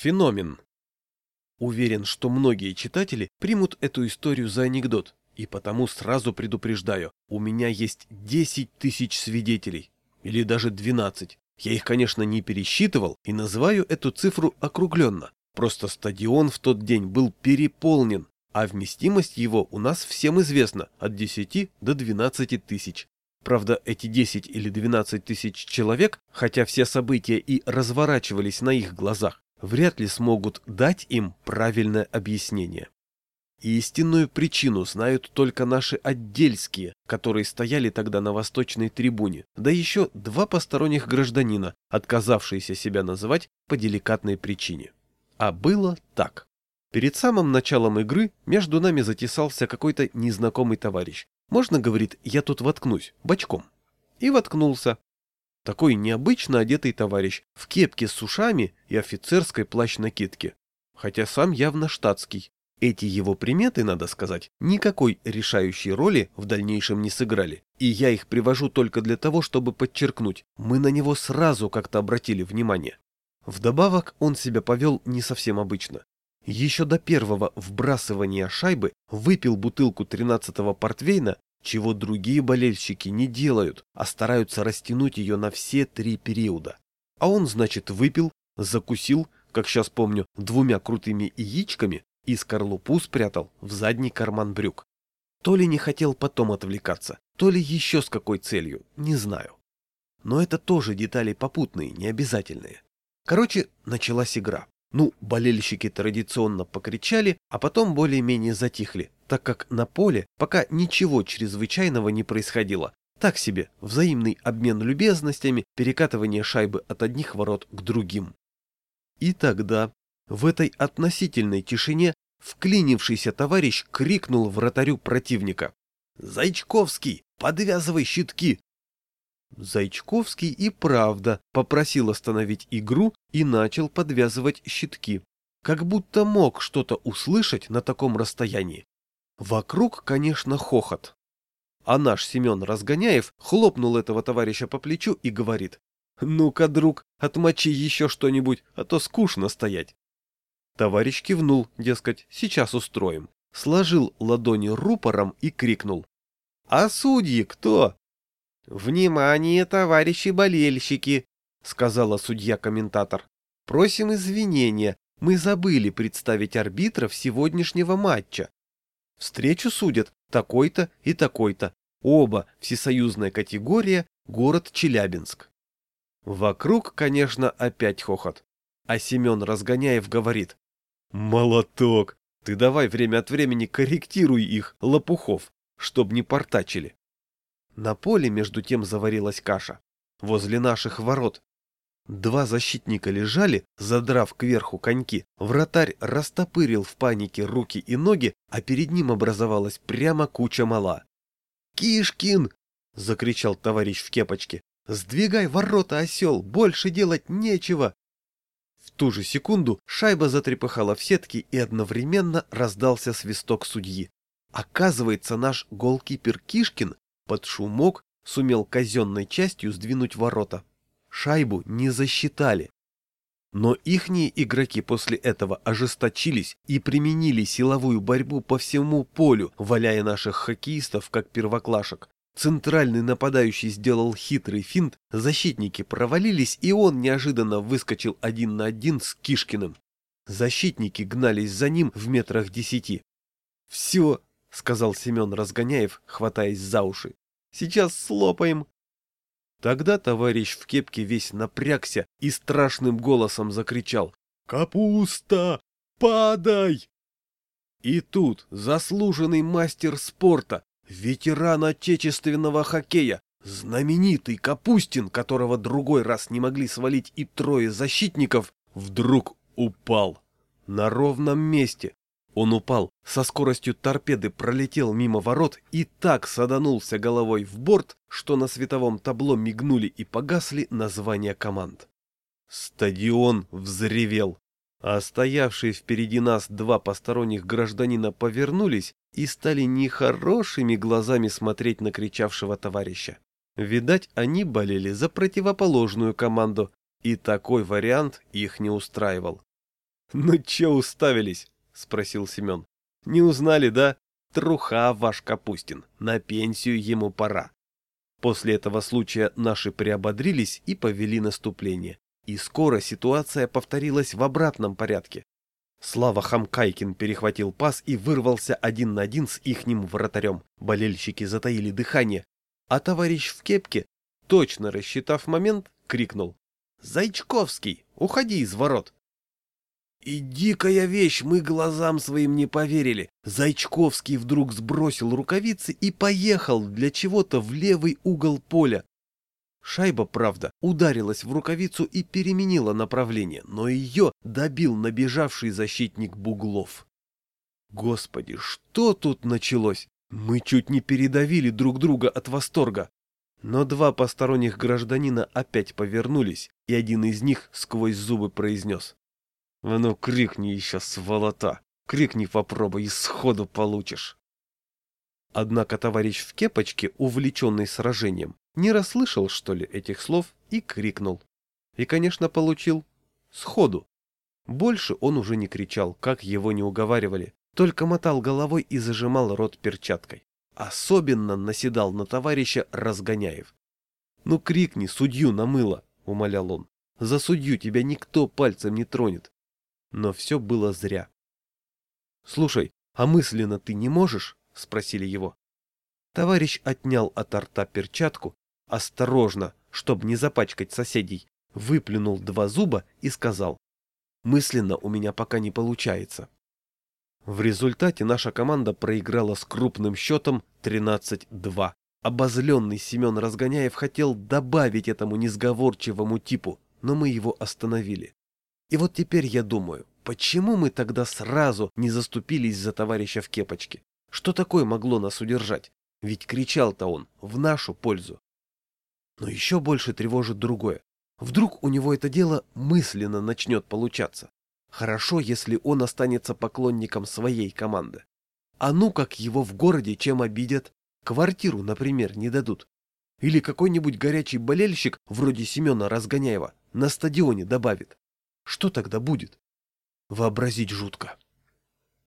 Феномен. Уверен, что многие читатели примут эту историю за анекдот, и потому сразу предупреждаю, у меня есть 10 тысяч свидетелей, или даже 12. Я их, конечно, не пересчитывал и называю эту цифру округленно. Просто стадион в тот день был переполнен, а вместимость его у нас всем известна от 10 до 12 тысяч. Правда, эти 10 или 12 тысяч человек, хотя все события и разворачивались на их глазах, вряд ли смогут дать им правильное объяснение. истинную причину знают только наши отдельские, которые стояли тогда на восточной трибуне, да еще два посторонних гражданина, отказавшиеся себя называть по деликатной причине. А было так. Перед самым началом игры между нами затесался какой-то незнакомый товарищ. Можно, говорит, я тут воткнусь, бочком. И воткнулся, такой необычно одетый товарищ, в кепке с ушами и офицерской плащ-накидке. Хотя сам явно штатский. Эти его приметы, надо сказать, никакой решающей роли в дальнейшем не сыграли. И я их привожу только для того, чтобы подчеркнуть, мы на него сразу как-то обратили внимание. Вдобавок он себя повел не совсем обычно. Еще до первого вбрасывания шайбы выпил бутылку 13-го портвейна чего другие болельщики не делают, а стараются растянуть ее на все три периода. А он, значит, выпил, закусил, как сейчас помню, двумя крутыми яичками и скорлупу спрятал в задний карман брюк. То ли не хотел потом отвлекаться, то ли еще с какой целью, не знаю. Но это тоже детали попутные, необязательные. Короче, началась игра. Ну, болельщики традиционно покричали, а потом более-менее затихли, так как на поле пока ничего чрезвычайного не происходило. Так себе, взаимный обмен любезностями, перекатывание шайбы от одних ворот к другим. И тогда, в этой относительной тишине, вклинившийся товарищ крикнул вратарю противника. «Зайчковский, подвязывай щитки!» Зайчковский и правда попросил остановить игру и начал подвязывать щитки. Как будто мог что-то услышать на таком расстоянии. Вокруг, конечно, хохот. А наш Семен Разгоняев хлопнул этого товарища по плечу и говорит, «Ну-ка, друг, отмочи еще что-нибудь, а то скучно стоять». Товарищ кивнул, дескать, сейчас устроим. Сложил ладони рупором и крикнул. «А судьи кто?» «Внимание, товарищи болельщики!» — сказала судья-комментатор. «Просим извинения, мы забыли представить арбитров сегодняшнего матча. Встречу судят такой-то и такой-то. Оба всесоюзная категория, город Челябинск. Вокруг, конечно, опять хохот. А Семен Разгоняев говорит. «Молоток! Ты давай время от времени корректируй их, лопухов, чтоб не портачили». На поле между тем заварилась каша. Возле наших ворот Два защитника лежали, задрав кверху коньки. Вратарь растопырил в панике руки и ноги, а перед ним образовалась прямо куча мала. «Кишкин!» — закричал товарищ в кепочке. «Сдвигай ворота, осел! Больше делать нечего!» В ту же секунду шайба затрепыхала в сетке и одновременно раздался свисток судьи. Оказывается, наш голкипер Кишкин под шумок сумел казенной частью сдвинуть ворота. Шайбу не засчитали. Но ихние игроки после этого ожесточились и применили силовую борьбу по всему полю, валяя наших хоккеистов как первоклашек. Центральный нападающий сделал хитрый финт, защитники провалились, и он неожиданно выскочил один на один с Кишкиным. Защитники гнались за ним в метрах десяти. «Все», — сказал Семен Разгоняев, хватаясь за уши, — «сейчас слопаем». Тогда товарищ в кепке весь напрягся и страшным голосом закричал «Капуста! Падай!» И тут заслуженный мастер спорта, ветеран отечественного хоккея, знаменитый Капустин, которого другой раз не могли свалить и трое защитников, вдруг упал. На ровном месте, он упал, со скоростью торпеды пролетел мимо ворот и так саданулся головой в борт, что на световом табло мигнули и погасли названия команд. Стадион взревел, а стоявшие впереди нас два посторонних гражданина повернулись и стали нехорошими глазами смотреть на кричавшего товарища. Видать, они болели за противоположную команду, и такой вариант их не устраивал. «Ну че уставились?» — спросил Семен. «Не узнали, да? Труха ваш Капустин, на пенсию ему пора». После этого случая наши приободрились и повели наступление. И скоро ситуация повторилась в обратном порядке. Слава Хамкайкин перехватил пас и вырвался один на один с ихним вратарем. Болельщики затаили дыхание. А товарищ в кепке, точно рассчитав момент, крикнул. «Зайчковский, уходи из ворот!» И дикая вещь, мы глазам своим не поверили. Зайчковский вдруг сбросил рукавицы и поехал для чего-то в левый угол поля. Шайба, правда, ударилась в рукавицу и переменила направление, но ее добил набежавший защитник Буглов. Господи, что тут началось? Мы чуть не передавили друг друга от восторга. Но два посторонних гражданина опять повернулись, и один из них сквозь зубы произнес. А ну крикни еще, сволота! Крикни попробуй, и сходу получишь. Однако товарищ в кепочке, увлеченный сражением, не расслышал, что ли, этих слов и крикнул. И, конечно, получил сходу. Больше он уже не кричал, как его не уговаривали, только мотал головой и зажимал рот перчаткой. Особенно наседал на товарища Разгоняев. «Ну крикни, судью намыло!» — умолял он. «За судью тебя никто пальцем не тронет. Но все было зря. «Слушай, а мысленно ты не можешь?» — спросили его. Товарищ отнял от рта перчатку, осторожно, чтобы не запачкать соседей, выплюнул два зуба и сказал. «Мысленно у меня пока не получается». В результате наша команда проиграла с крупным счетом 13-2. Обозленный Семен Разгоняев хотел добавить этому несговорчивому типу, но мы его остановили. И вот теперь я думаю, почему мы тогда сразу не заступились за товарища в кепочке? Что такое могло нас удержать? Ведь кричал-то он в нашу пользу. Но еще больше тревожит другое. Вдруг у него это дело мысленно начнет получаться. Хорошо, если он останется поклонником своей команды. А ну как его в городе чем обидят? Квартиру, например, не дадут. Или какой-нибудь горячий болельщик, вроде Семена Разгоняева, на стадионе добавит. Что тогда будет? Вообразить жутко.